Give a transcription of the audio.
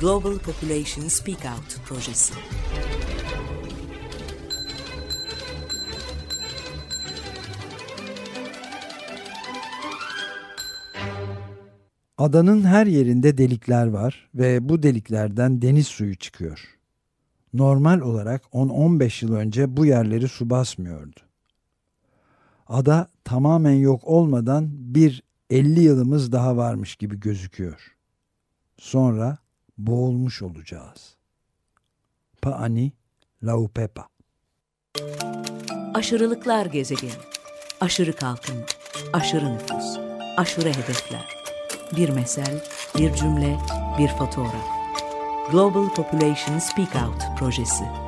Global Population Speak Out projesi. Adanın her yerinde delikler var ve bu deliklerden deniz suyu çıkıyor. Normal olarak 10-15 yıl önce bu yerleri su basmıyordu. Ada tamamen yok olmadan bir 50 yılımız daha varmış gibi gözüküyor. Sonra boğulmuş olacağız. Paani Laupepa Aşırılıklar gezegeni. Aşırı kalkınma, aşırı nüfus, aşırı hedefler. Bir mesel, bir cümle, bir fotoğraf. Global Population Speak Out projesi.